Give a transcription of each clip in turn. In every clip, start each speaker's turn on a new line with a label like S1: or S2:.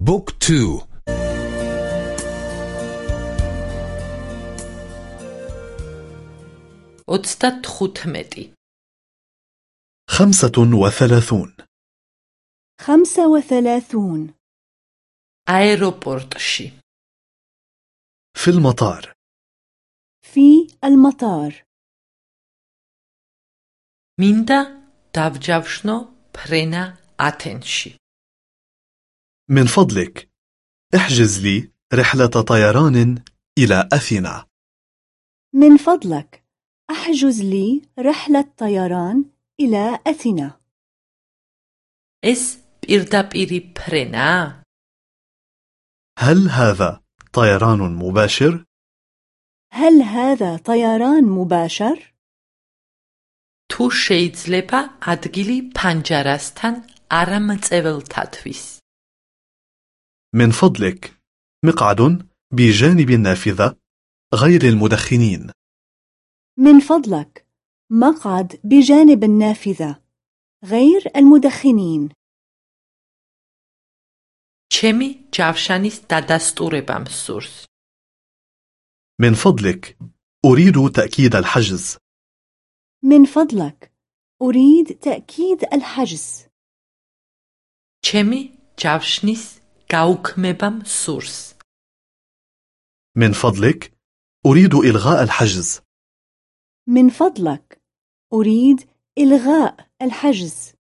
S1: Book
S2: two. ოცდათხუთმეტი.
S3: خمسة وثلاثون.
S4: خمسة وثلاثون.
S2: აეროპორტში
S3: في المطار.
S4: في المطار.
S2: მინდა დავჯავშნო ფრენა ათენში
S3: من فضلك احجز لي رحلة طيران إلى أثينا
S4: من فضلك احجز لي رحلة طيران إلى أثينا
S2: ეს პირდაპირი ფრენა?
S3: هل هذا طيران مباشر؟
S4: هل هذا طيران مباشر؟
S2: თუ შეიძლება ადგილი ფანჯარასთან არამწეველთათვის.
S3: من فضلك مقعد بجانب النافذة غير المدخنين
S4: من فضلك مقعد بجانب النافذة غير المدخنين
S2: ჩემი ჯავშანის დადასტურება მსურს.
S3: من فضلك أريد تأكيد الحجز
S4: من فضلك أريد تأكيد الحجز
S2: ჩემი ჯავშნის გაუქმება მსურს.
S3: من فضلك أريد إلغاء الحجز
S4: من فضلك أريد إلغاء الحجز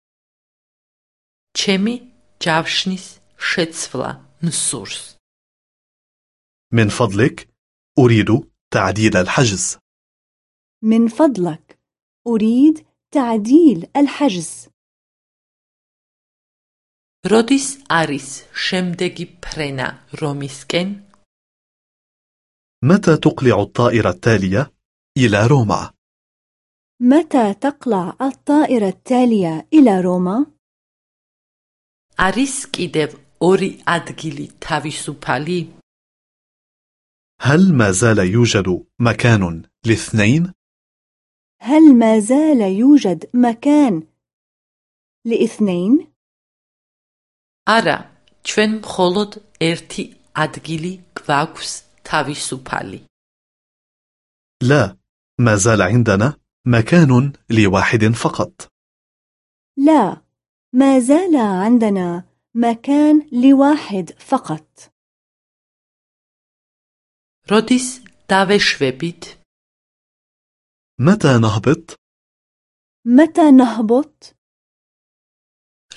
S2: ჩემი ჯავშნის შეცვლა მსურს.
S3: من فضلك أريد تعديل الحجز
S4: من فضلك أريد تعديل الحجز
S2: როდის არის შემდეგი ფრენა რომისკენ?
S3: متى تقلع الطائرة التالية إلى روما؟
S4: متى تقلع الطائرة التالية إلى روما؟
S2: არის კიდევ ორი ადგილი თავისუფალი?
S3: هل ما زال يوجد مكان لاثنين؟
S4: هل ما زال يوجد مكان لاثنين؟
S2: არა, ჩვენ მხოლოდ ერთი ადგილი გვაქვს თავისუფალი.
S3: لا ما زال عندنا مكان لواحد فقط
S4: لا ما زال عندنا مكان لواحد فقط
S2: როდის დავეშვებით?
S3: متى نهبط؟
S4: متى نهبط؟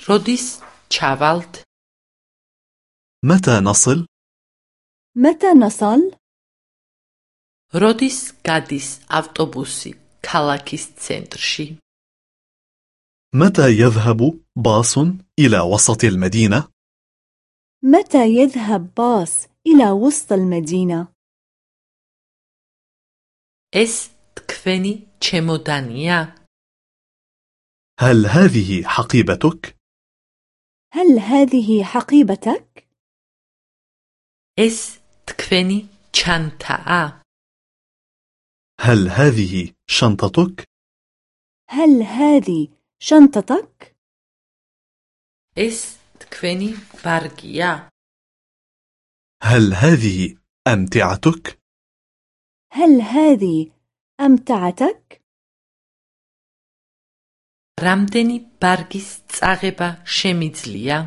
S2: როდის ჩავალთ?
S3: متى نصل؟
S4: متى نصل؟
S2: როდის გადის ავტობუსი ქალაქის ცენტრში?
S3: متى يذهب باص إلى وسط المدينة؟
S4: متى يذهب باص إلى وسط المدينة؟
S2: ეს თქვენი ჩემოდანია?
S3: هل هذه حقيبتك؟
S4: هل هذه حقيبتك؟
S2: ეს თქვენი ჩანთაა?
S3: هل هذه شنطتك؟
S4: هل هذه شنطتك؟
S2: ეს თქვენი ბარგია?
S3: هل هذه أمتعتك؟
S4: هل هذه أمتعتك؟
S2: რამდენი ბარგის წაღება შემიძლია?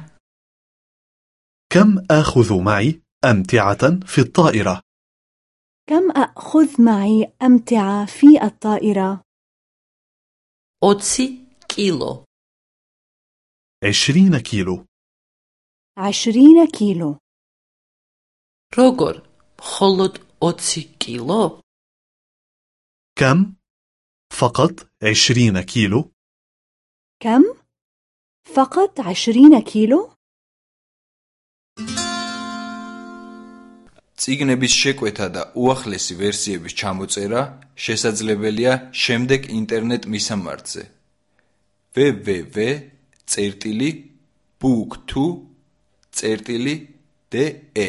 S3: كم آخذ معي أمتعة في الطائرة؟
S4: كم أخذ معي أمتعة في الطائرة؟
S2: 20 კილო.
S3: عشرين كيلو
S4: عشرين كيلو
S2: როგორ? მხოლოდ 20 კილო?
S3: كم؟ فقط عشرين كيلو
S4: كم؟ فقط عشرين كيلو؟
S5: წიგნების შეკვეთა და უახლესი ვერსიების ჩამოწერა შესაძლებელია შემდეგ ინტერნეტ მისამართზე www.book2.de